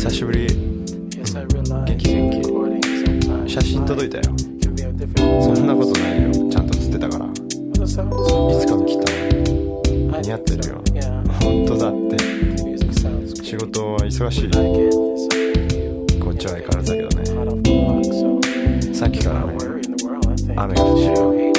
久しぶり。元気元気。写真届いたよ。そんなことないよ。ちゃんと写ってたから。いつかの来た。似合ってるよ。本当だって。仕事は忙しい。こっちは相変わらずだけどね。さっきからね。雨がしよ。う